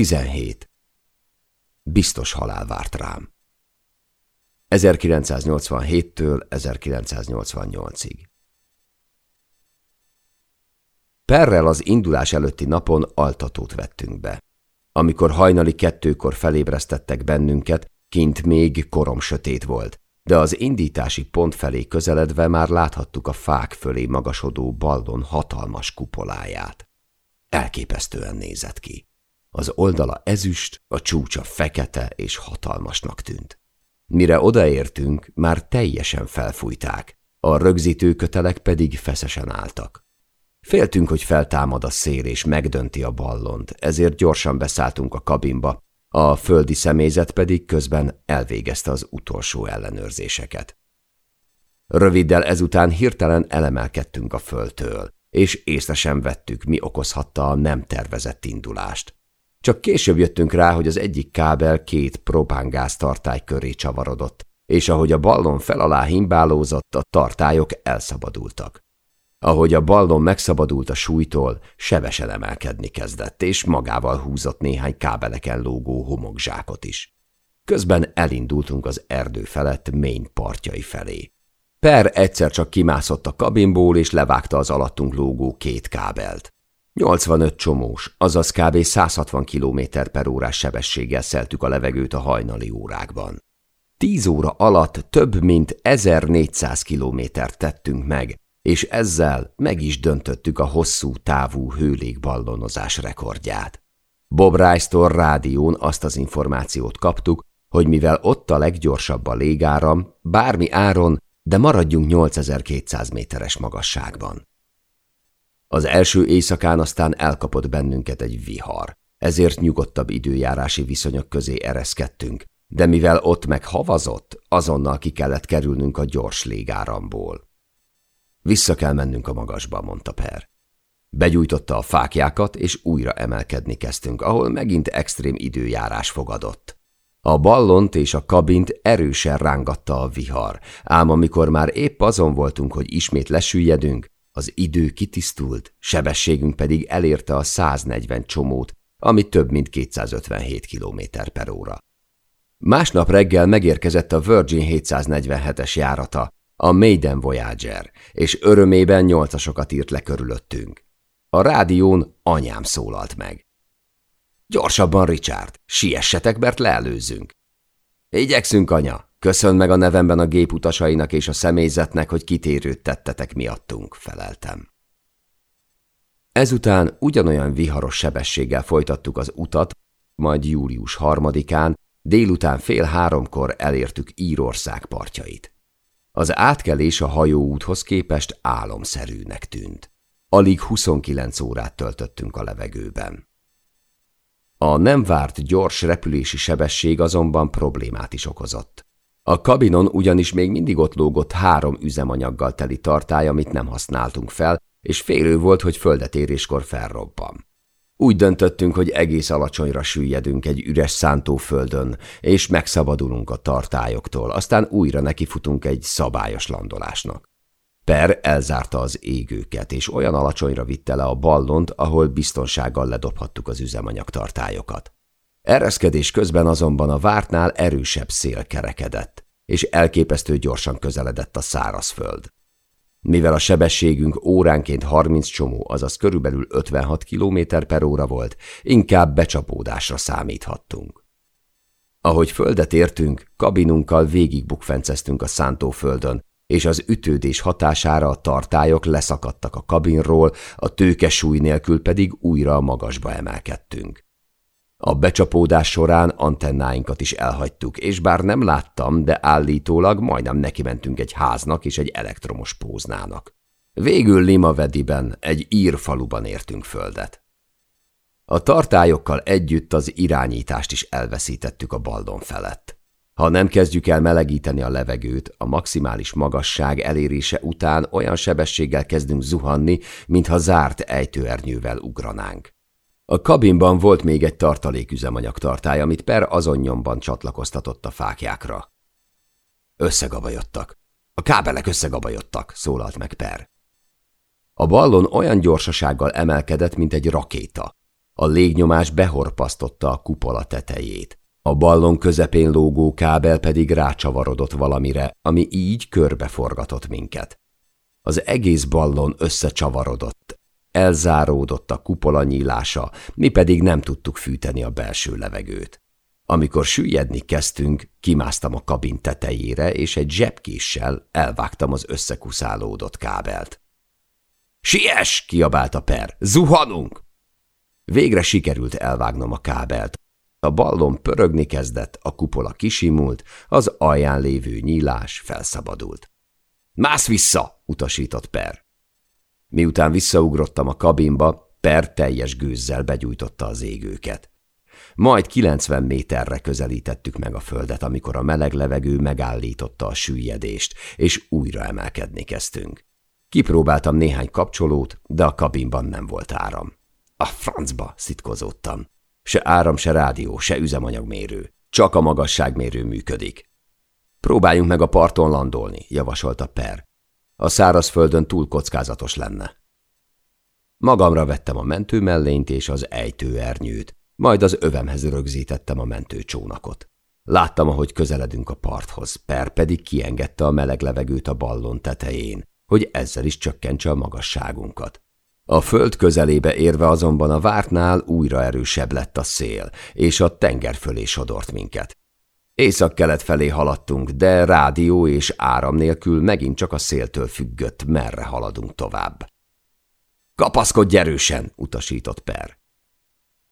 17. Biztos halál várt rám. 1987-től 1988-ig. Perrel az indulás előtti napon altatót vettünk be. Amikor hajnali kettőkor felébresztettek bennünket, kint még korom sötét volt, de az indítási pont felé közeledve már láthattuk a fák fölé magasodó ballon hatalmas kupoláját. Elképesztően nézett ki. Az oldala ezüst, a csúcsa fekete és hatalmasnak tűnt. Mire odaértünk, már teljesen felfújták, a rögzítőkötelek pedig feszesen álltak. Féltünk, hogy feltámad a szél és megdönti a ballont, ezért gyorsan beszálltunk a kabinba, a földi személyzet pedig közben elvégezte az utolsó ellenőrzéseket. Röviddel ezután hirtelen elemelkedtünk a földtől, és észre sem vettük, mi okozhatta a nem tervezett indulást. Csak később jöttünk rá, hogy az egyik kábel két propángáz tartály köré csavarodott, és ahogy a ballon fel alá himbálózott, a tartályok elszabadultak. Ahogy a ballon megszabadult a súlytól, sebesen emelkedni kezdett, és magával húzott néhány kábeleken lógó homokzsákot is. Közben elindultunk az erdő felett Maine partjai felé. Per egyszer csak kimászott a kabinból, és levágta az alattunk lógó két kábelt. 85 csomós, azaz kb. 160 km per órás sebességgel szeltük a levegőt a hajnali órákban. Tíz óra alatt több mint 1400 kilométert tettünk meg, és ezzel meg is döntöttük a hosszú távú hőlégballonozás rekordját. Bob Rice-tól rádión azt az információt kaptuk, hogy mivel ott a leggyorsabb a légáram, bármi áron, de maradjunk 8200 méteres magasságban. Az első éjszakán aztán elkapott bennünket egy vihar, ezért nyugodtabb időjárási viszonyok közé ereszkedtünk, de mivel ott meg havazott, azonnal ki kellett kerülnünk a gyors légáramból. Vissza kell mennünk a magasba, mondta Per. Begyújtotta a fákjákat, és újra emelkedni kezdtünk, ahol megint extrém időjárás fogadott. A ballont és a kabint erősen rángatta a vihar, ám amikor már épp azon voltunk, hogy ismét lesüljedünk, az idő kitisztult, sebességünk pedig elérte a 140 csomót, ami több mint 257 km per óra. Másnap reggel megérkezett a Virgin 747-es járata, a Maiden Voyager, és örömében nyolcasokat írt le körülöttünk. A rádión anyám szólalt meg. Gyorsabban, Richard, siessetek, mert leelőzzünk. Igyekszünk, anya, Köszön meg a nevemben a gép utasainak és a személyzetnek, hogy kitérőt tettetek miattunk, feleltem. Ezután ugyanolyan viharos sebességgel folytattuk az utat, majd július harmadikán, délután fél háromkor elértük Írország partjait. Az átkelés a hajóúthoz képest álomszerűnek tűnt. Alig 29 órát töltöttünk a levegőben. A nem várt gyors repülési sebesség azonban problémát is okozott. A kabinon ugyanis még mindig ott lógott három üzemanyaggal teli tartály, amit nem használtunk fel, és félő volt, hogy földetéréskor felrobban. Úgy döntöttünk, hogy egész alacsonyra süllyedünk egy üres szántóföldön, és megszabadulunk a tartályoktól, aztán újra nekifutunk egy szabályos landolásnak. Per elzárta az égőket, és olyan alacsonyra vitte le a ballont, ahol biztonsággal ledobhattuk az üzemanyagtartályokat. Ereszkedés közben azonban a vártnál erősebb szél kerekedett, és elképesztő gyorsan közeledett a szárazföld. Mivel a sebességünk óránként 30 csomó, azaz körülbelül 56 km per óra volt, inkább becsapódásra számíthattunk. Ahogy földet értünk, kabinunkkal végigbukfenceztünk a szántóföldön, és az ütődés hatására a tartályok leszakadtak a kabinról, a tőke súly nélkül pedig újra a magasba emelkedtünk. A becsapódás során antennáinkat is elhagytuk, és bár nem láttam, de állítólag majdnem nekimentünk egy háznak és egy elektromos póznának. Végül Limavediben, egy ír faluban értünk földet. A tartályokkal együtt az irányítást is elveszítettük a baldon felett. Ha nem kezdjük el melegíteni a levegőt, a maximális magasság elérése után olyan sebességgel kezdünk zuhanni, mintha zárt ejtőernyővel ugranánk. A kabinban volt még egy tartaléküzemanyagtartály, amit Per azonnyomban csatlakoztatott a fákjákra. Összegabajodtak. A kábelek összegabajodtak, szólalt meg Per. A ballon olyan gyorsasággal emelkedett, mint egy rakéta. A légnyomás behorpasztotta a kupola tetejét. A ballon közepén lógó kábel pedig rácsavarodott valamire, ami így körbeforgatott minket. Az egész ballon összecsavarodott, elzáródott a kupola nyílása, mi pedig nem tudtuk fűteni a belső levegőt. Amikor süllyedni kezdtünk, kimásztam a kabin tetejére, és egy zsebkéssel elvágtam az összekuszálódott kábelt. – Siess! – kiabálta Per. – Zuhanunk! Végre sikerült elvágnom a kábelt. A ballon pörögni kezdett, a kupola kisimult, az alján lévő nyílás felszabadult. – Mász vissza! – utasított Per. Miután visszaugrottam a kabinba, Per teljes gőzzel begyújtotta az égőket. Majd 90 méterre közelítettük meg a földet, amikor a meleg levegő megállította a süllyedést, és újra emelkedni kezdtünk. Kipróbáltam néhány kapcsolót, de a kabinban nem volt áram. A francba szitkozódtam. Se áram, se rádió, se üzemanyagmérő. Csak a magasságmérő működik. Próbáljunk meg a parton landolni, javasolta Per. A szárazföldön túl kockázatos lenne. Magamra vettem a mentőmellényt és az ejtőernyőt, majd az övemhez rögzítettem a mentőcsónakot. Láttam, ahogy közeledünk a parthoz, Per pedig kiengedte a meleg levegőt a ballon tetején, hogy ezzel is csökkentse a magasságunkat. A föld közelébe érve azonban a vártnál újra erősebb lett a szél, és a tenger fölé sodort minket. Észak-kelet felé haladtunk, de rádió és áram nélkül megint csak a széltől függött, merre haladunk tovább. Kapaszkodj erősen, utasított Per.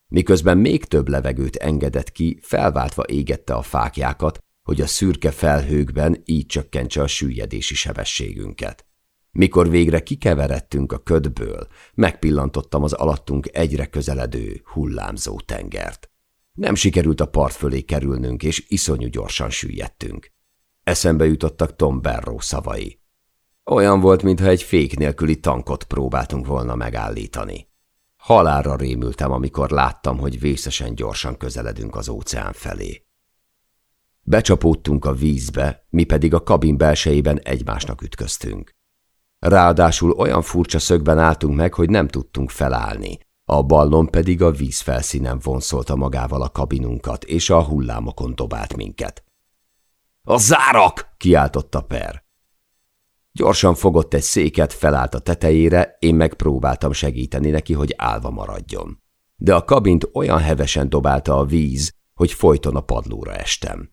Miközben még több levegőt engedett ki, felváltva égette a fákjákat, hogy a szürke felhőkben így csökkentse a süllyedési sebességünket. Mikor végre kikeveredtünk a ködből, megpillantottam az alattunk egyre közeledő, hullámzó tengert. Nem sikerült a part fölé kerülnünk, és iszonyú gyorsan süllyedtünk. Eszembe jutottak Tom Barrow szavai. Olyan volt, mintha egy fék nélküli tankot próbáltunk volna megállítani. Halálra rémültem, amikor láttam, hogy vészesen gyorsan közeledünk az óceán felé. Becsapódtunk a vízbe, mi pedig a kabin belsejében egymásnak ütköztünk. Ráadásul olyan furcsa szögben álltunk meg, hogy nem tudtunk felállni. A ballon pedig a víz felszínen vonszolta magával a kabinunkat, és a hullámokon dobált minket. – A zárak! – kiáltotta Per. Gyorsan fogott egy széket, felállt a tetejére, én megpróbáltam segíteni neki, hogy állva maradjon. De a kabint olyan hevesen dobálta a víz, hogy folyton a padlóra estem.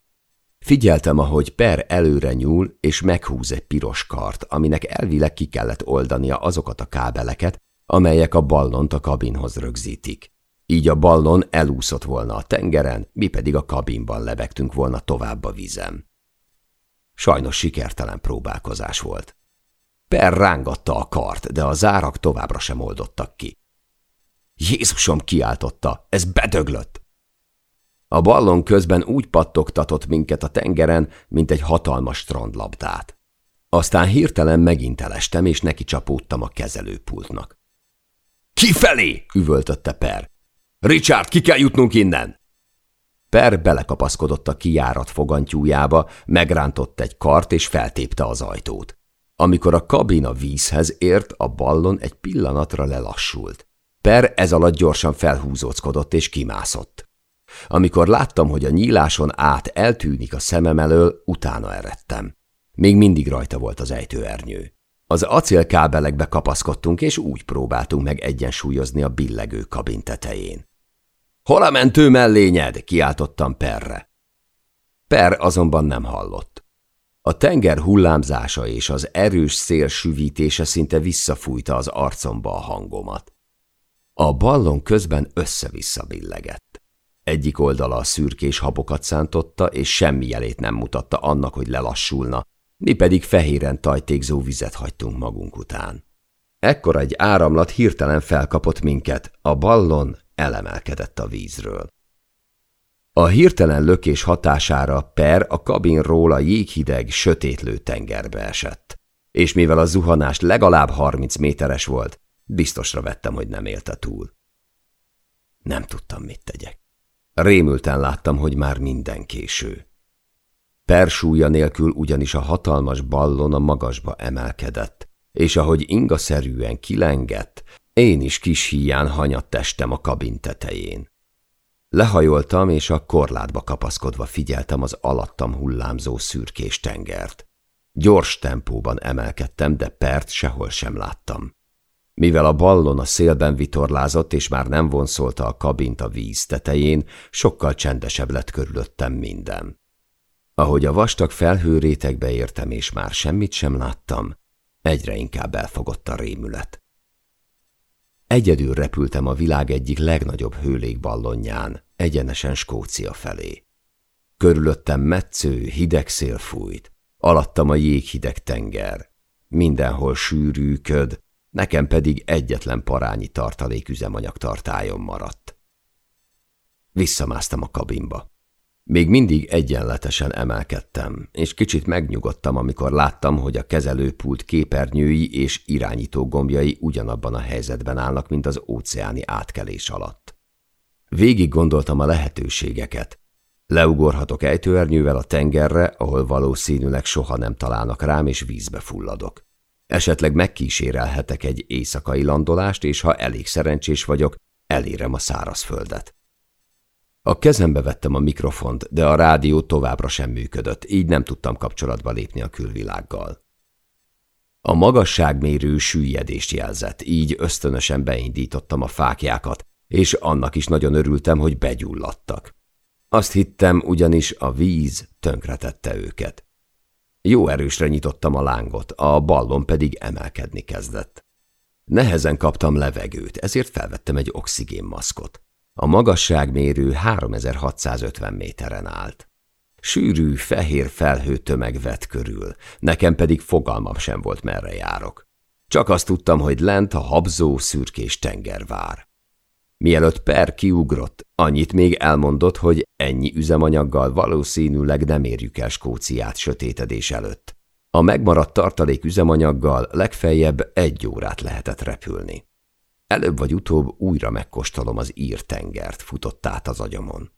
Figyeltem, ahogy Per előre nyúl, és meghúz egy piros kart, aminek elvileg ki kellett oldania azokat a kábeleket, amelyek a ballont a kabinhoz rögzítik. Így a ballon elúszott volna a tengeren, mi pedig a kabinban lebegtünk volna tovább a vízem. Sajnos sikertelen próbálkozás volt. Per rángatta a kart, de a zárak továbbra sem oldottak ki. Jézusom kiáltotta, ez bedöglött! A ballon közben úgy pattogtatott minket a tengeren, mint egy hatalmas strandlabdát. Aztán hirtelen megint elestem, és neki csapódtam a kezelőpultnak. – Kifelé! – üvöltötte Per. – Richard, ki kell jutnunk innen! Per belekapaszkodott a kijárat fogantyújába, megrántott egy kart, és feltépte az ajtót. Amikor a kabina vízhez ért, a ballon egy pillanatra lelassult. Per ez alatt gyorsan felhúzóckodott és kimászott. Amikor láttam, hogy a nyíláson át eltűnik a szemem elől, utána eredtem. Még mindig rajta volt az ejtőernyő. Az acélkábelekbe kapaszkodtunk, és úgy próbáltunk meg egyensúlyozni a billegő kabin tetején. – Hol a mentő mellényed? – kiáltottam Perre. Per azonban nem hallott. A tenger hullámzása és az erős szél süvítése szinte visszafújta az arcomba a hangomat. A ballon közben össze-vissza billegett. Egyik oldala a szürkés habokat szántotta, és semmi jelét nem mutatta annak, hogy lelassulna, mi pedig fehéren tajtékzó vizet hagytunk magunk után. Ekkor egy áramlat hirtelen felkapott minket, a ballon elemelkedett a vízről. A hirtelen lökés hatására Per a kabinról a jéghideg, sötétlő tengerbe esett. És mivel a zuhanás legalább 30 méteres volt, biztosra vettem, hogy nem élte túl. Nem tudtam, mit tegyek. Rémülten láttam, hogy már minden késő. Persúlya nélkül ugyanis a hatalmas ballon a magasba emelkedett, és ahogy ingaszerűen kilengett, Én is kis híján hanyatt testem a kabin tetején. Lehajoltam, és a korlátba kapaszkodva figyeltem az alattam hullámzó szürkés tengert. Gyors tempóban emelkedtem, de pert sehol sem láttam. Mivel a ballon a szélben vitorlázott, és már nem vonszolta a kabint a víz tetején, sokkal csendesebb lett körülöttem minden. Ahogy a vastag felhőrétegbe értem, és már semmit sem láttam, egyre inkább elfogott a rémület. Egyedül repültem a világ egyik legnagyobb hőlégballonján, egyenesen Skócia felé. Körülöttem metsző, hideg szél fújt, alattam a jéghideg tenger. Mindenhol sűrű köd, nekem pedig egyetlen parányi tartalék üzemanyag tartályon maradt. Visszamásztam a kabinba. Még mindig egyenletesen emelkedtem, és kicsit megnyugodtam, amikor láttam, hogy a kezelőpult képernyői és irányító gombjai ugyanabban a helyzetben állnak, mint az óceáni átkelés alatt. Végig gondoltam a lehetőségeket. Leugorhatok ejtőernyővel a tengerre, ahol valószínűleg soha nem találnak rám, és vízbe fulladok. Esetleg megkísérelhetek egy éjszakai landolást, és ha elég szerencsés vagyok, elérem a szárazföldet. A kezembe vettem a mikrofont, de a rádió továbbra sem működött, így nem tudtam kapcsolatba lépni a külvilággal. A magasságmérő süllyedést jelzett, így ösztönösen beindítottam a fákjákat, és annak is nagyon örültem, hogy begyulladtak. Azt hittem, ugyanis a víz tönkretette őket. Jó erősre nyitottam a lángot, a ballon pedig emelkedni kezdett. Nehezen kaptam levegőt, ezért felvettem egy oxigénmaszkot. A magasságmérő 3650 méteren állt. Sűrű, fehér felhő tömeg vett körül, nekem pedig fogalmam sem volt, merre járok. Csak azt tudtam, hogy lent a habzó, szürkés tenger vár. Mielőtt Per kiugrott, annyit még elmondott, hogy ennyi üzemanyaggal valószínűleg nem érjük el Skóciát sötétedés előtt. A megmaradt tartalék üzemanyaggal legfeljebb egy órát lehetett repülni. Előbb vagy utóbb újra megkóstolom az írtengert, futott át az agyamon.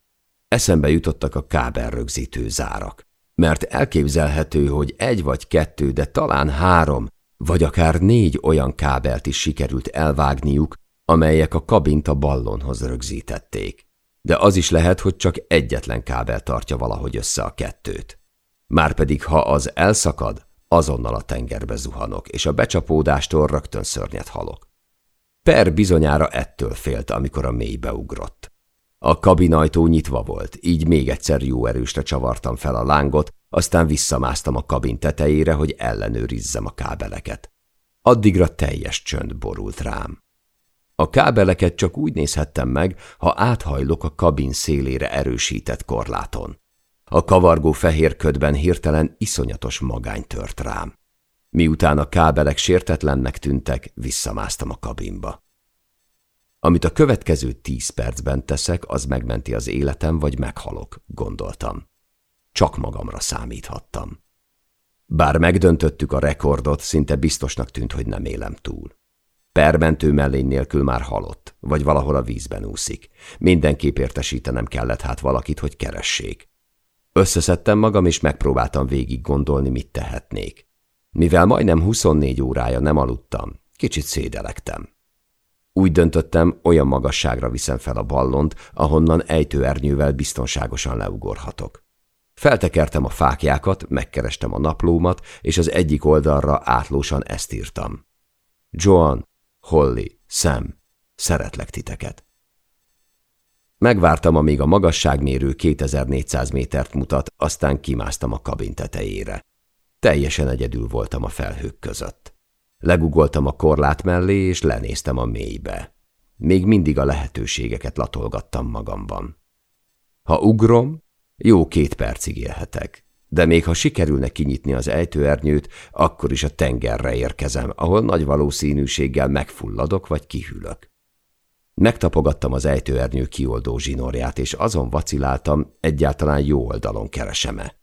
Eszembe jutottak a kábelrögzítő zárak, mert elképzelhető, hogy egy vagy kettő, de talán három, vagy akár négy olyan kábelt is sikerült elvágniuk, amelyek a kabint a ballonhoz rögzítették. De az is lehet, hogy csak egyetlen kábel tartja valahogy össze a kettőt. Márpedig, ha az elszakad, azonnal a tengerbe zuhanok, és a becsapódástól rögtön szörnyet halok. Per bizonyára ettől félt, amikor a mélybe ugrott. A kabinajtó nyitva volt, így még egyszer jó erősre csavartam fel a lángot, aztán visszamásztam a kabin tetejére, hogy ellenőrizzem a kábeleket. Addigra teljes csönd borult rám. A kábeleket csak úgy nézhettem meg, ha áthajlok a kabin szélére erősített korláton. A kavargó fehér ködben hirtelen iszonyatos magány tört rám. Miután a kábelek sértetlennek tűntek, visszamásztam a kabinba. Amit a következő tíz percben teszek, az megmenti az életem, vagy meghalok, gondoltam. Csak magamra számíthattam. Bár megdöntöttük a rekordot, szinte biztosnak tűnt, hogy nem élem túl. Permentő mellény nélkül már halott, vagy valahol a vízben úszik. Mindenképp értesítenem kellett hát valakit, hogy keressék. Összeszedtem magam, és megpróbáltam végig gondolni, mit tehetnék. Mivel majdnem 24 órája nem aludtam, kicsit szédelektem. Úgy döntöttem, olyan magasságra viszem fel a ballont, ahonnan ejtőernyővel biztonságosan leugorhatok. Feltekertem a fákjákat, megkerestem a naplómat, és az egyik oldalra átlósan ezt írtam. Joan, Holly, Sam, szeretlek titeket. Megvártam, amíg a magasságmérő 2400 métert mutat, aztán kimásztam a kabin tetejére. Teljesen egyedül voltam a felhők között. Legugoltam a korlát mellé, és lenéztem a mélybe. Még mindig a lehetőségeket latolgattam magamban. Ha ugrom, jó két percig élhetek de még ha sikerülne kinyitni az ejtőernyőt, akkor is a tengerre érkezem, ahol nagy valószínűséggel megfulladok vagy kihűlök. Megtapogattam az ejtőernyő kioldó zsinórját, és azon vaciláltam, egyáltalán jó oldalon kereseme.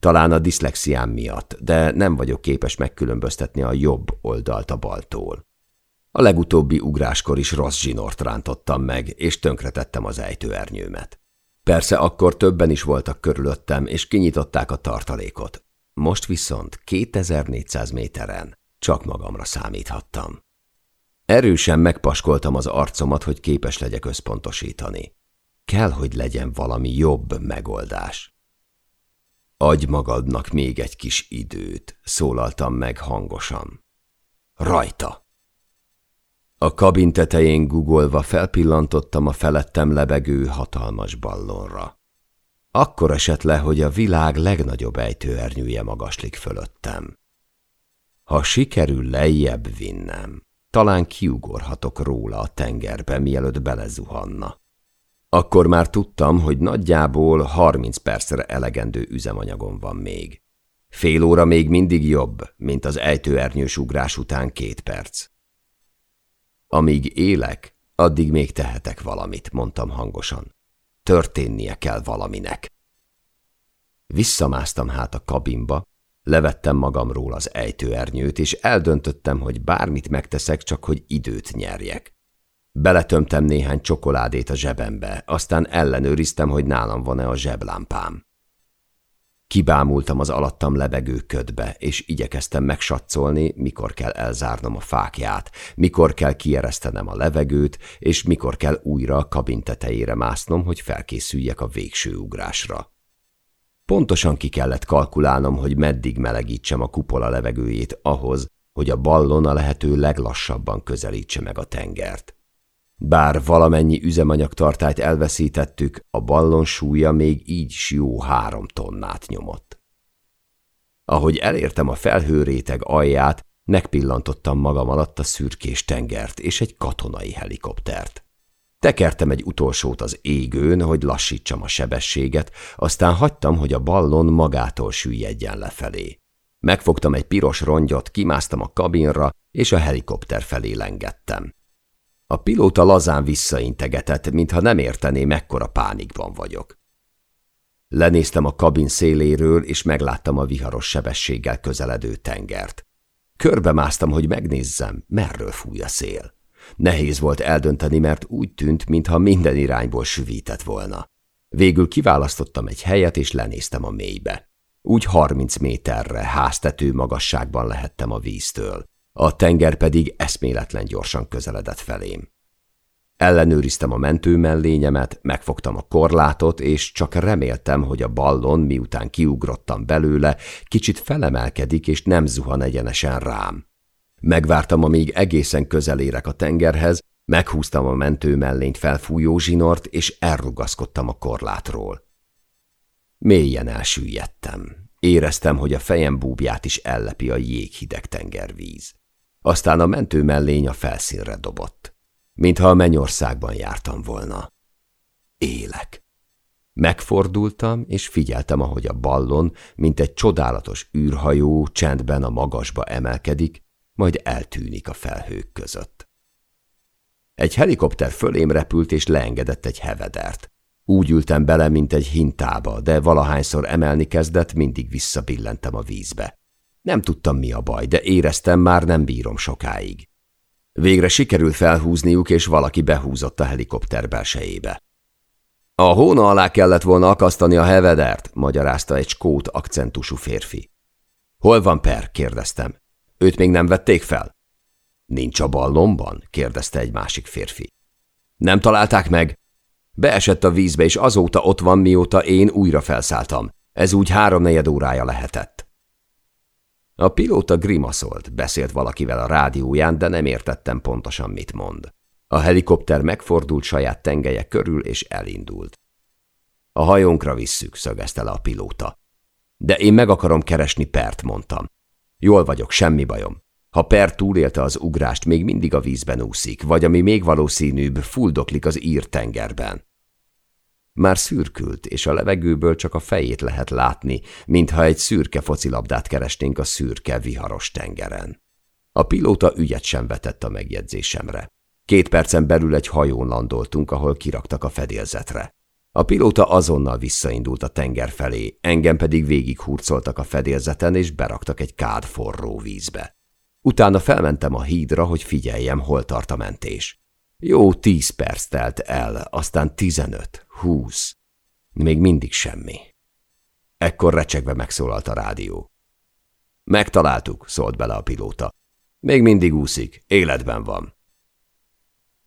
Talán a diszlexiám miatt, de nem vagyok képes megkülönböztetni a jobb oldalt a baltól. A legutóbbi ugráskor is rossz zsinort rántottam meg, és tönkretettem az ejtőernyőmet. Persze akkor többen is voltak körülöttem, és kinyitották a tartalékot. Most viszont 2400 méteren csak magamra számíthattam. Erősen megpaskoltam az arcomat, hogy képes legyek összpontosítani. Kell, hogy legyen valami jobb megoldás. Adj magadnak még egy kis időt, szólaltam meg hangosan. Rajta! A kabin tetején gugolva felpillantottam a felettem lebegő hatalmas ballonra. Akkor esett le, hogy a világ legnagyobb ejtőernyője magaslik fölöttem. Ha sikerül lejjebb vinnem, talán kiugorhatok róla a tengerbe, mielőtt belezuhanna. Akkor már tudtam, hogy nagyjából 30 percre elegendő üzemanyagom van még. Fél óra még mindig jobb, mint az ejtőernyős ugrás után két perc. Amíg élek, addig még tehetek valamit, mondtam hangosan. Történnie kell valaminek. Visszamásztam hát a kabinba, levettem magamról az ejtőernyőt, és eldöntöttem, hogy bármit megteszek, csak hogy időt nyerjek. Beletömtem néhány csokoládét a zsebembe, aztán ellenőriztem, hogy nálam van-e a zseblámpám. Kibámultam az alattam lebegő ködbe, és igyekeztem megsatszolni, mikor kell elzárnom a fákját, mikor kell kieresztenem a levegőt, és mikor kell újra a kabin tetejére másznom, hogy felkészüljek a végső ugrásra. Pontosan ki kellett kalkulálnom, hogy meddig melegítsem a kupola levegőjét ahhoz, hogy a ballon a lehető leglassabban közelítse meg a tengert. Bár valamennyi üzemanyagtartályt elveszítettük, a ballon súlya még így is jó három tonnát nyomott. Ahogy elértem a felhőréteg alját, megpillantottam magam alatt a szürkés tengert és egy katonai helikoptert. Tekertem egy utolsót az égőn, hogy lassítsam a sebességet, aztán hagytam, hogy a ballon magától süllyedjen lefelé. Megfogtam egy piros rongyot, kimásztam a kabinra, és a helikopter felé lengettem. A pilóta lazán visszaintegetett, mintha nem értené, mekkora pánikban vagyok. Lenéztem a kabin széléről, és megláttam a viharos sebességgel közeledő tengert. Körbe másztam, hogy megnézzem, merről fúj a szél. Nehéz volt eldönteni, mert úgy tűnt, mintha minden irányból süvített volna. Végül kiválasztottam egy helyet, és lenéztem a mélybe. Úgy harminc méterre, háztető magasságban lehettem a víztől a tenger pedig eszméletlen gyorsan közeledett felém. Ellenőriztem a mentő mellényemet, megfogtam a korlátot, és csak reméltem, hogy a ballon, miután kiugrottam belőle, kicsit felemelkedik, és nem zuhan egyenesen rám. Megvártam, amíg egészen közel érek a tengerhez, meghúztam a mentő mellényt felfújó zsinort, és elrugaszkodtam a korlátról. Mélyen elsüllyedtem. Éreztem, hogy a fejem búbját is ellepi a jéghideg tengervíz. Aztán a mentő mellény a felszínre dobott. Mintha a mennyországban jártam volna. Élek. Megfordultam, és figyeltem, ahogy a ballon, mint egy csodálatos űrhajó csendben a magasba emelkedik, majd eltűnik a felhők között. Egy helikopter fölém repült, és leengedett egy hevedert. Úgy ültem bele, mint egy hintába, de valahányszor emelni kezdett, mindig visszabillentem a vízbe. Nem tudtam, mi a baj, de éreztem, már nem bírom sokáig. Végre sikerült felhúzniuk, és valaki behúzott a helikopter belsejébe. A hóna alá kellett volna akasztani a hevedert, magyarázta egy skót akcentusú férfi. Hol van Per? kérdeztem. Őt még nem vették fel? Nincs a ballomban? kérdezte egy másik férfi. Nem találták meg? Beesett a vízbe, és azóta ott van, mióta én újra felszálltam. Ez úgy háromnegyed órája lehetett. A pilóta grimaszolt, beszélt valakivel a rádióján, de nem értettem pontosan, mit mond. A helikopter megfordult saját tengelye körül, és elindult. A hajónkra visszük, szögezte le a pilóta. De én meg akarom keresni Pert, mondtam. Jól vagyok, semmi bajom. Ha Per túlélte az ugrást, még mindig a vízben úszik, vagy ami még valószínűbb, fuldoklik az ír tengerben. Már szürkült, és a levegőből csak a fejét lehet látni, mintha egy szürke focilabdát keresnénk a szürke, viharos tengeren. A pilóta ügyet sem vetett a megjegyzésemre. Két percen belül egy hajón landoltunk, ahol kiraktak a fedélzetre. A pilóta azonnal visszaindult a tenger felé, engem pedig végig hurcoltak a fedélzeten, és beraktak egy kád forró vízbe. Utána felmentem a hídra, hogy figyeljem, hol tart a mentés. Jó tíz perc telt el, aztán tizenöt, húsz. Még mindig semmi. Ekkor recsegve megszólalt a rádió. Megtaláltuk, szólt bele a pilóta. Még mindig úszik, életben van.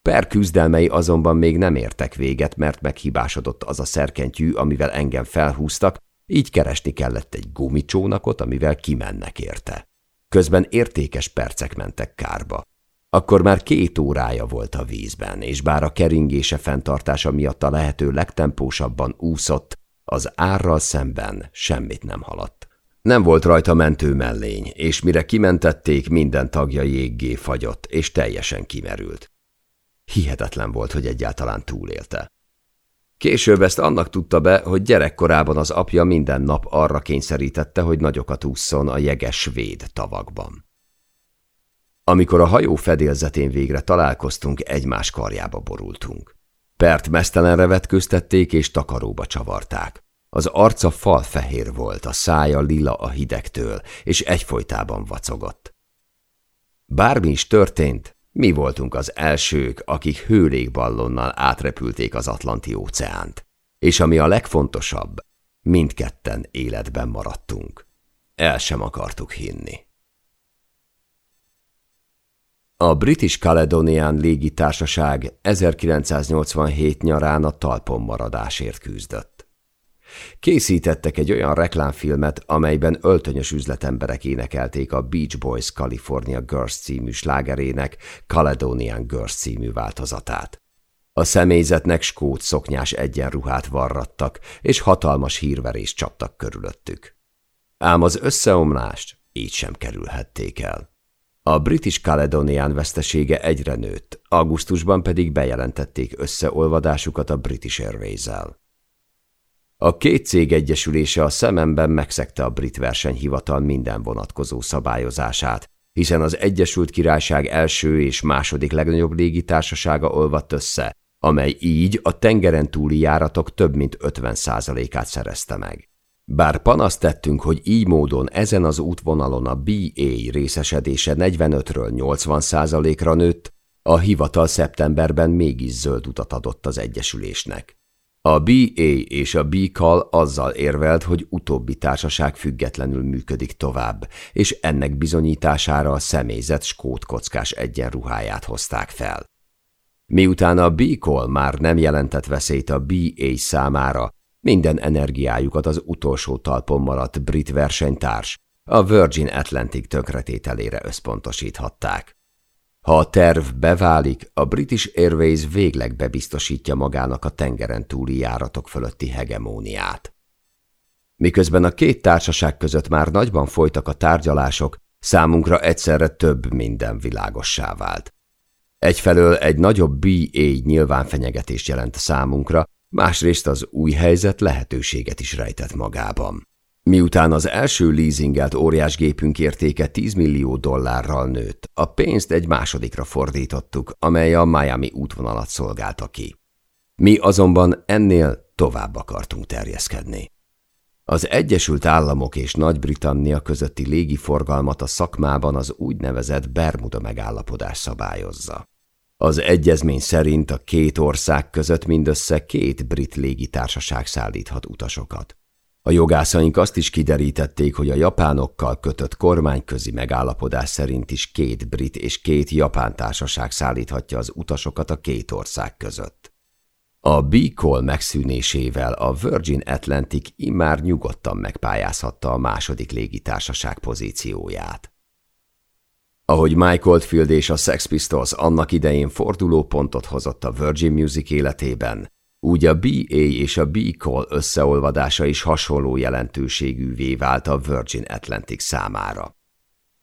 Per küzdelmei azonban még nem értek véget, mert meghibásodott az a szerkentyű, amivel engem felhúztak, így keresni kellett egy gumicsónakot, amivel kimennek érte. Közben értékes percek mentek kárba. Akkor már két órája volt a vízben, és bár a keringése fenntartása miatt a lehető legtempósabban úszott, az árral szemben semmit nem haladt. Nem volt rajta mentő mellény, és mire kimentették, minden tagja jéggé fagyott, és teljesen kimerült. Hihetetlen volt, hogy egyáltalán túlélte. Később ezt annak tudta be, hogy gyerekkorában az apja minden nap arra kényszerítette, hogy nagyokat ússzon a jeges véd tavakban. Amikor a hajó fedélzetén végre találkoztunk, egymás karjába borultunk. Pert mesztelenre vetköztették és takaróba csavarták. Az arca falfehér volt, a szája lila a hidegtől, és egyfolytában vacogott. Bármi is történt, mi voltunk az elsők, akik hőlégballonnal átrepülték az Atlanti óceánt. És ami a legfontosabb, mindketten életben maradtunk. El sem akartuk hinni. A British Caledonian légitársaság 1987 nyarán a talpon maradásért küzdött. Készítettek egy olyan reklámfilmet, amelyben öltönyös üzletemberek énekelték a Beach Boys California Girls című slágerének Caledonian Girls című változatát. A személyzetnek skót szoknyás egyenruhát varrattak, és hatalmas hírverést csaptak körülöttük. Ám az összeomlást így sem kerülhették el. A British Caledonian vesztesége egyre nőtt, augusztusban pedig bejelentették összeolvadásukat a British Airways-el. A két cég egyesülése a szememben megszegte a brit versenyhivatal minden vonatkozó szabályozását, hiszen az Egyesült Királyság első és második legnagyobb légitársasága olvadt össze, amely így a tengeren túli járatok több mint 50%-át szerezte meg. Bár panaszt tettünk, hogy így módon ezen az útvonalon a BA részesedése 45-ről 80%-ra nőtt, a hivatal szeptemberben mégis zöld utat adott az Egyesülésnek. A BA és a B-kal azzal érvelt, hogy utóbbi társaság függetlenül működik tovább, és ennek bizonyítására a személyzet skótkockás egyenruháját hozták fel. Miután a B-kol már nem jelentett veszélyt a BA számára, minden energiájukat az utolsó talpon maradt brit versenytárs, a Virgin Atlantic tönkretételére összpontosíthatták. Ha a terv beválik, a British Airways végleg bebiztosítja magának a tengeren túli járatok fölötti hegemóniát. Miközben a két társaság között már nagyban folytak a tárgyalások, számunkra egyszerre több minden világossá vált. Egyfelől egy nagyobb BA nyilván fenyegetést jelent számunkra, másrészt az új helyzet lehetőséget is rejtett magában. Miután az első leasingelt óriásgépünk értéke 10 millió dollárral nőtt, a pénzt egy másodikra fordítottuk, amely a Miami útvonalat szolgálta ki. Mi azonban ennél tovább akartunk terjeszkedni. Az Egyesült Államok és Nagy-Britannia közötti légiforgalmat a szakmában az úgynevezett Bermuda megállapodás szabályozza. Az egyezmény szerint a két ország között mindössze két brit légitársaság szállíthat utasokat. A jogászaink azt is kiderítették, hogy a japánokkal kötött kormányközi megállapodás szerint is két brit és két japán társaság szállíthatja az utasokat a két ország között. A B-Call megszűnésével a Virgin Atlantic immár nyugodtan megpályázhatta a második légitársaság pozícióját. Ahogy Mike Oldfield és a Sex Pistols annak idején fordulópontot hozott a Virgin Music életében, úgy a BA és a B-Call összeolvadása is hasonló jelentőségűvé vált a Virgin Atlantic számára.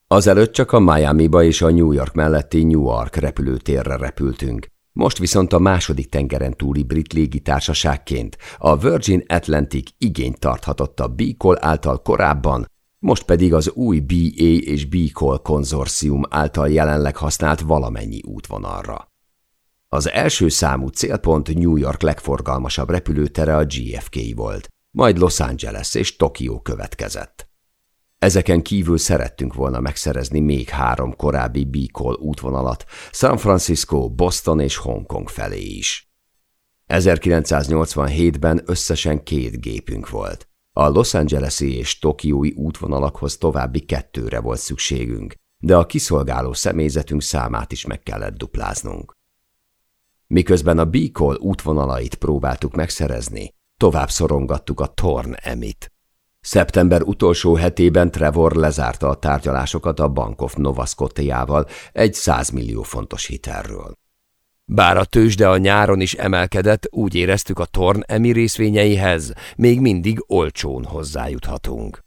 Azelőtt csak a Miami-ba és a New York melletti Newark repülőtérre repültünk, most viszont a második tengeren túli brit légitársaságként a Virgin Atlantic igényt tarthatott a B-Call által korábban, most pedig az új BA és B-Call konzorcium által jelenleg használt valamennyi útvonalra. Az első számú célpont New York legforgalmasabb repülőtere a GFK volt, majd Los Angeles és Tokió következett. Ezeken kívül szerettünk volna megszerezni még három korábbi B-Call útvonalat, San Francisco, Boston és Hongkong felé is. 1987-ben összesen két gépünk volt. A Los Angeles-i és Tokiói útvonalakhoz további kettőre volt szükségünk, de a kiszolgáló személyzetünk számát is meg kellett dupláznunk. Miközben a Bicol útvonalait próbáltuk megszerezni, tovább szorongattuk a Torn Emit. Szeptember utolsó hetében Trevor lezárta a tárgyalásokat a Bank of Nova Scotia-val egy 100 millió fontos hitelről. Bár a tőzsde a nyáron is emelkedett, úgy éreztük a Torn Emi részvényeihez, még mindig olcsón hozzájuthatunk.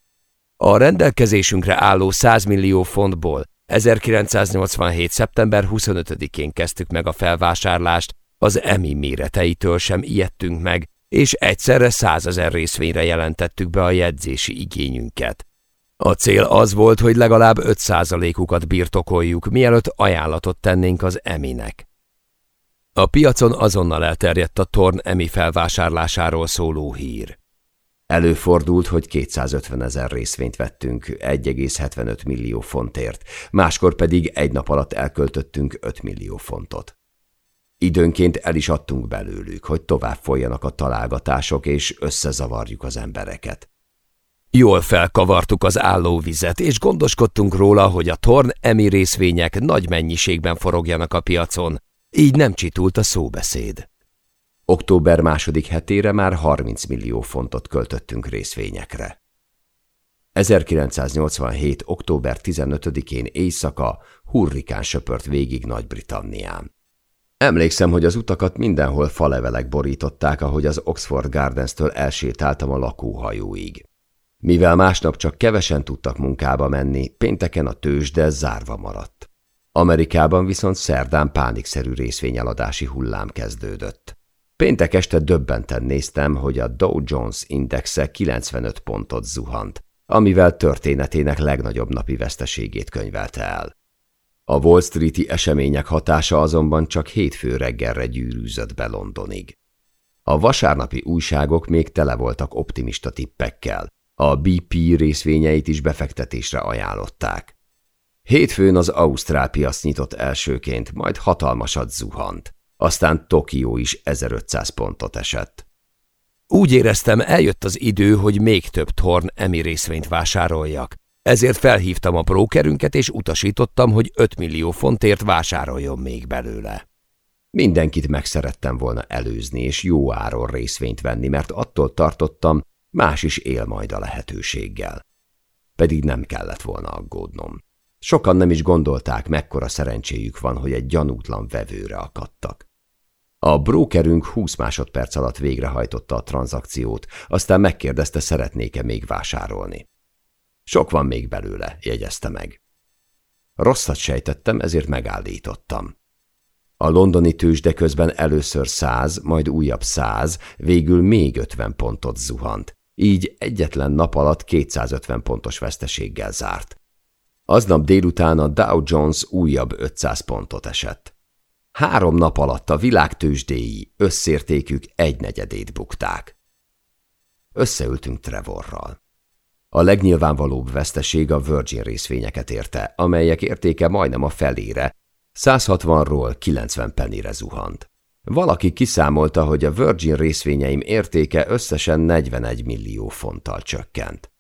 A rendelkezésünkre álló 100 millió fontból 1987. szeptember 25-én kezdtük meg a felvásárlást, az EMI méreteitől sem ijedtünk meg, és egyszerre százezer részvényre jelentettük be a jegyzési igényünket. A cél az volt, hogy legalább 5%-ukat birtokoljuk, mielőtt ajánlatot tennénk az EMI-nek. A piacon azonnal elterjedt a Torn EMI felvásárlásáról szóló hír. Előfordult, hogy 250 ezer részvényt vettünk 1,75 millió fontért, máskor pedig egy nap alatt elköltöttünk 5 millió fontot. Időnként el is adtunk belőlük, hogy tovább folyjanak a találgatások, és összezavarjuk az embereket. Jól felkavartuk az állóvizet, és gondoskodtunk róla, hogy a torn emi részvények nagy mennyiségben forogjanak a piacon, így nem csitult a szóbeszéd. Október második hetére már 30 millió fontot költöttünk részvényekre. 1987. október 15-én éjszaka hurrikán söpört végig Nagy-Britannián. Emlékszem, hogy az utakat mindenhol falevelek borították, ahogy az Oxford Gardens-től elsétáltam a lakóhajóig. Mivel másnap csak kevesen tudtak munkába menni, pénteken a tőzsde zárva maradt. Amerikában viszont szerdán pánikszerű részvényeladási hullám kezdődött. Péntek este döbbenten néztem, hogy a Dow Jones indexe 95 pontot zuhant, amivel történetének legnagyobb napi veszteségét könyvelte el. A Wall Street-i események hatása azonban csak hétfő reggelre gyűrűzött be Londonig. A vasárnapi újságok még tele voltak optimista tippekkel, a BP részvényeit is befektetésre ajánlották. Hétfőn az Ausztrál piac nyitott elsőként, majd hatalmasat zuhant. Aztán Tokió is 1500 pontot esett. Úgy éreztem, eljött az idő, hogy még több Torn emi részvényt vásároljak, ezért felhívtam a brókerünket, és utasítottam, hogy 5 millió fontért vásároljon még belőle. Mindenkit meg szerettem volna előzni, és jó áron részvényt venni, mert attól tartottam, más is él majd a lehetőséggel. Pedig nem kellett volna aggódnom. Sokan nem is gondolták, mekkora szerencséjük van, hogy egy gyanútlan vevőre akadtak. A brókerünk 20 másodperc alatt végrehajtotta a tranzakciót, aztán megkérdezte, szeretnék-e még vásárolni. Sok van még belőle, jegyezte meg. Rosszat sejtettem, ezért megállítottam. A londoni tőzsde közben először száz, majd újabb száz, végül még 50 pontot zuhant. Így egyetlen nap alatt 250 pontos veszteséggel zárt. Aznap délután a Dow Jones újabb 500 pontot esett. Három nap alatt a világtőzsdéi összértékük egynegyedét bukták. Összeültünk Trevorral. A legnyilvánvalóbb veszteség a Virgin részvényeket érte, amelyek értéke majdnem a felére, 160-ról 90 pennire zuhant. Valaki kiszámolta, hogy a Virgin részvényeim értéke összesen 41 millió fonttal csökkent.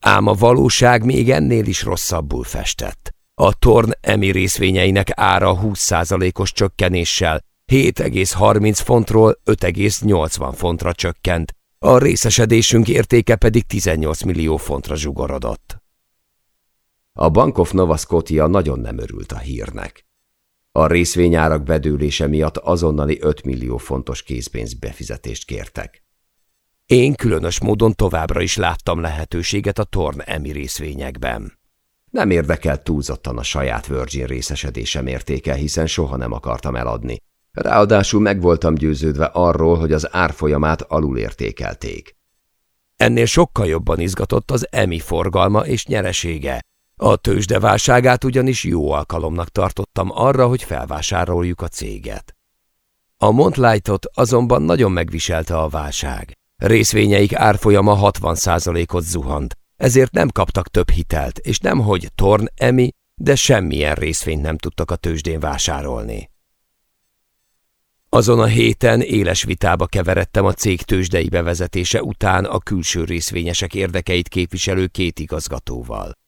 Ám a valóság még ennél is rosszabbul festett. A Torn emi részvényeinek ára 20%-os csökkenéssel 7,30 fontról 5,80 fontra csökkent, a részesedésünk értéke pedig 18 millió fontra zsugorodott. A Bank of Nova Scotia nagyon nem örült a hírnek. A részvényárak bedőlése miatt azonnali 5 millió fontos készpénz befizetést kértek. Én különös módon továbbra is láttam lehetőséget a Torn emi részvényekben. Nem érdekelt túlzottan a saját Virgin részesedésem értéke, hiszen soha nem akartam eladni. Ráadásul meg voltam győződve arról, hogy az árfolyamát alulértékelték. Ennél sokkal jobban izgatott az emi forgalma és nyeresége. A tőzsdeválságát ugyanis jó alkalomnak tartottam arra, hogy felvásároljuk a céget. A Montlightot azonban nagyon megviselte a válság. Részvényeik árfolyama 60%-ot zuhant, ezért nem kaptak több hitelt, és nemhogy Torn Emi, de semmilyen részvényt nem tudtak a tőzsdén vásárolni. Azon a héten éles vitába keveredtem a cég tőzsdei bevezetése után a külső részvényesek érdekeit képviselő két igazgatóval.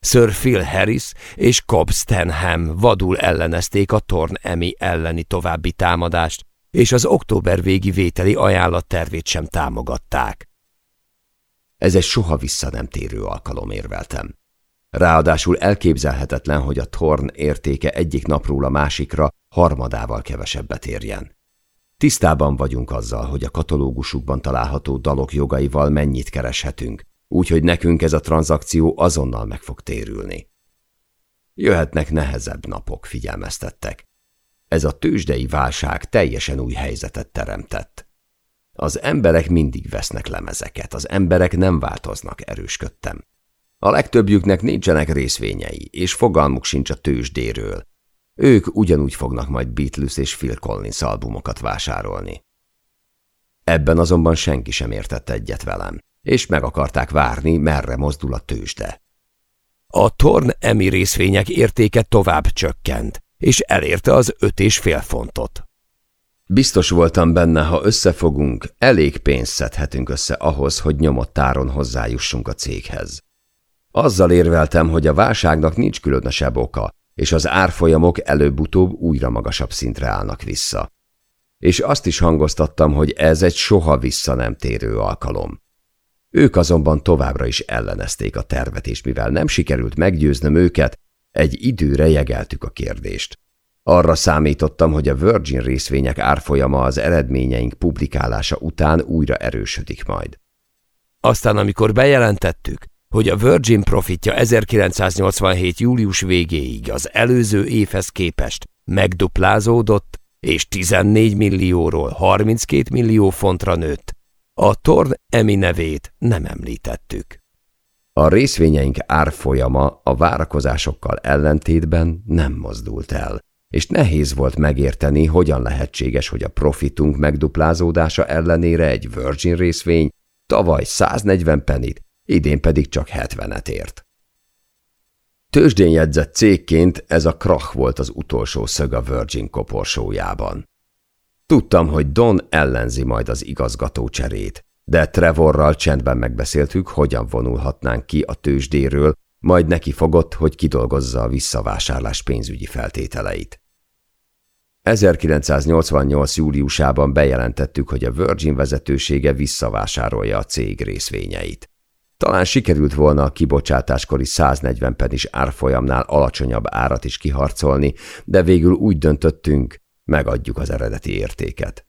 Sir Phil Harris és Cobb Stenham vadul ellenezték a Torn Emi elleni további támadást, és az október végi vételi ajánlattervét sem támogatták. Ez egy soha vissza nem térő alkalom, érveltem. Ráadásul elképzelhetetlen, hogy a torn értéke egyik napról a másikra harmadával kevesebbet érjen. Tisztában vagyunk azzal, hogy a katalógusukban található dalok jogaival mennyit kereshetünk, úgyhogy nekünk ez a tranzakció azonnal meg fog térülni. Jöhetnek nehezebb napok, figyelmeztettek. Ez a tőzsdei válság teljesen új helyzetet teremtett. Az emberek mindig vesznek lemezeket, az emberek nem változnak, erősködtem. A legtöbbjüknek nincsenek részvényei, és fogalmuk sincs a tőzsdéről. Ők ugyanúgy fognak majd Beatles és Phil Collins albumokat vásárolni. Ebben azonban senki sem értett egyet velem, és meg akarták várni, merre mozdul a tőzsde. A Torn Emi részvények értéke tovább csökkent, és elérte az öt és fél fontot. Biztos voltam benne, ha összefogunk, elég pénzt szedhetünk össze ahhoz, hogy nyomott áron hozzájussunk a céghez. Azzal érveltem, hogy a válságnak nincs különösebb oka, és az árfolyamok előbb-utóbb újra magasabb szintre állnak vissza. És azt is hangoztattam, hogy ez egy soha vissza nem térő alkalom. Ők azonban továbbra is ellenezték a tervet, és mivel nem sikerült meggyőznöm őket, egy időre jegeltük a kérdést. Arra számítottam, hogy a Virgin részvények árfolyama az eredményeink publikálása után újra erősödik majd. Aztán, amikor bejelentettük, hogy a Virgin profitja 1987. július végéig az előző évhez képest megduplázódott, és 14 millióról 32 millió fontra nőtt, a Torn Emi nevét nem említettük. A részvényeink árfolyama a várakozásokkal ellentétben nem mozdult el, és nehéz volt megérteni, hogyan lehetséges, hogy a profitunk megduplázódása ellenére egy Virgin részvény tavaly 140 penit, idén pedig csak 70-et ért. Tőzsdén jegyzett cégként ez a krach volt az utolsó szög a Virgin koporsójában. Tudtam, hogy Don ellenzi majd az igazgató cserét, de Trevorral csendben megbeszéltük, hogyan vonulhatnánk ki a tőzsdéről, majd neki fogott, hogy kidolgozza a visszavásárlás pénzügyi feltételeit. 1988. júliusában bejelentettük, hogy a Virgin vezetősége visszavásárolja a cég részvényeit. Talán sikerült volna a kibocsátáskori 140 penis árfolyamnál alacsonyabb árat is kiharcolni, de végül úgy döntöttünk, megadjuk az eredeti értéket.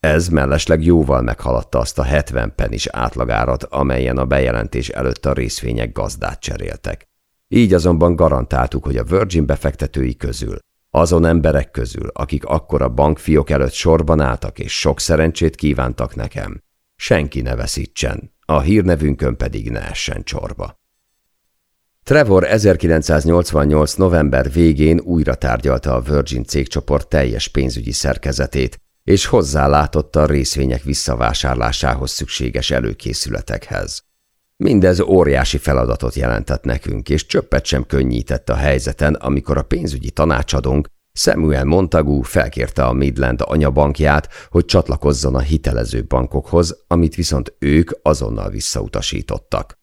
Ez mellesleg jóval meghaladta azt a 70 penis átlagárat, amelyen a bejelentés előtt a részvények gazdát cseréltek. Így azonban garantáltuk, hogy a Virgin befektetői közül, azon emberek közül, akik akkor a bankfiók előtt sorban álltak és sok szerencsét kívántak nekem, senki ne veszítsen, a hírnevünkön pedig ne essen csorba. Trevor 1988. november végén újra tárgyalta a Virgin cégcsoport teljes pénzügyi szerkezetét, és hozzálátotta a részvények visszavásárlásához szükséges előkészületekhez. Mindez óriási feladatot jelentett nekünk, és csöppet sem könnyített a helyzeten, amikor a pénzügyi tanácsadónk Samuel Montagu felkérte a Midland anyabankját, hogy csatlakozzon a hitelező bankokhoz, amit viszont ők azonnal visszautasítottak.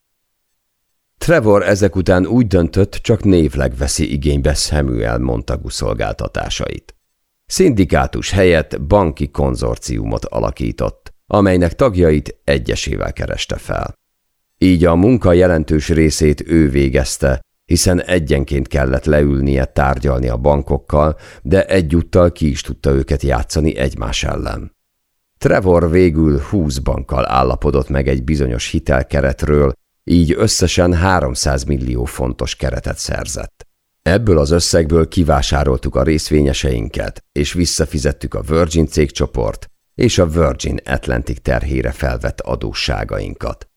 Trevor ezek után úgy döntött, csak névleg veszi igénybe Samuel Montagu szolgáltatásait. Szindikátus helyett banki konzorciumot alakított, amelynek tagjait egyesével kereste fel. Így a munka jelentős részét ő végezte, hiszen egyenként kellett leülnie tárgyalni a bankokkal, de egyúttal ki is tudta őket játszani egymás ellen. Trevor végül húsz bankkal állapodott meg egy bizonyos hitelkeretről, így összesen 300 millió fontos keretet szerzett. Ebből az összegből kivásároltuk a részvényeseinket, és visszafizettük a Virgin cégcsoport és a Virgin Atlantic terhére felvett adósságainkat.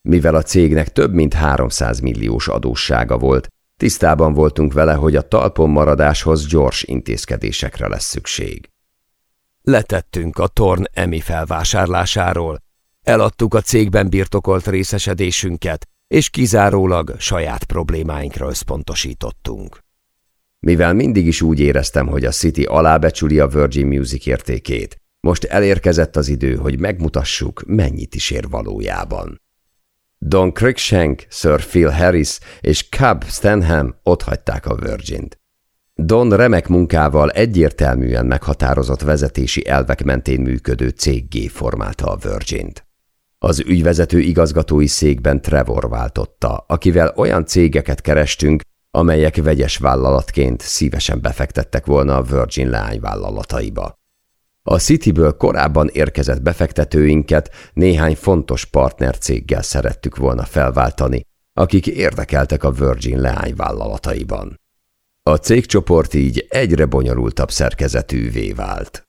Mivel a cégnek több mint 300 milliós adóssága volt, tisztában voltunk vele, hogy a talpon maradáshoz gyors intézkedésekre lesz szükség. Letettünk a Torn Emi felvásárlásáról, eladtuk a cégben birtokolt részesedésünket, és kizárólag saját problémáinkra összpontosítottunk. Mivel mindig is úgy éreztem, hogy a City alábecsüli a Virgin Music értékét, most elérkezett az idő, hogy megmutassuk, mennyit is ér valójában. Don Cruikshank, Sir Phil Harris és Cub Stanham otthagyták a Virgin-t. Don remek munkával egyértelműen meghatározott vezetési elvek mentén működő céggé formálta a Virgin-t. Az ügyvezető igazgatói székben Trevor váltotta, akivel olyan cégeket kerestünk, amelyek vegyes vállalatként szívesen befektettek volna a Virgin leányvállalataiba. A Cityből korábban érkezett befektetőinket néhány fontos partner céggel szerettük volna felváltani, akik érdekeltek a Virgin leányvállalataiban. A cégcsoport így egyre bonyolultabb szerkezetűvé vált.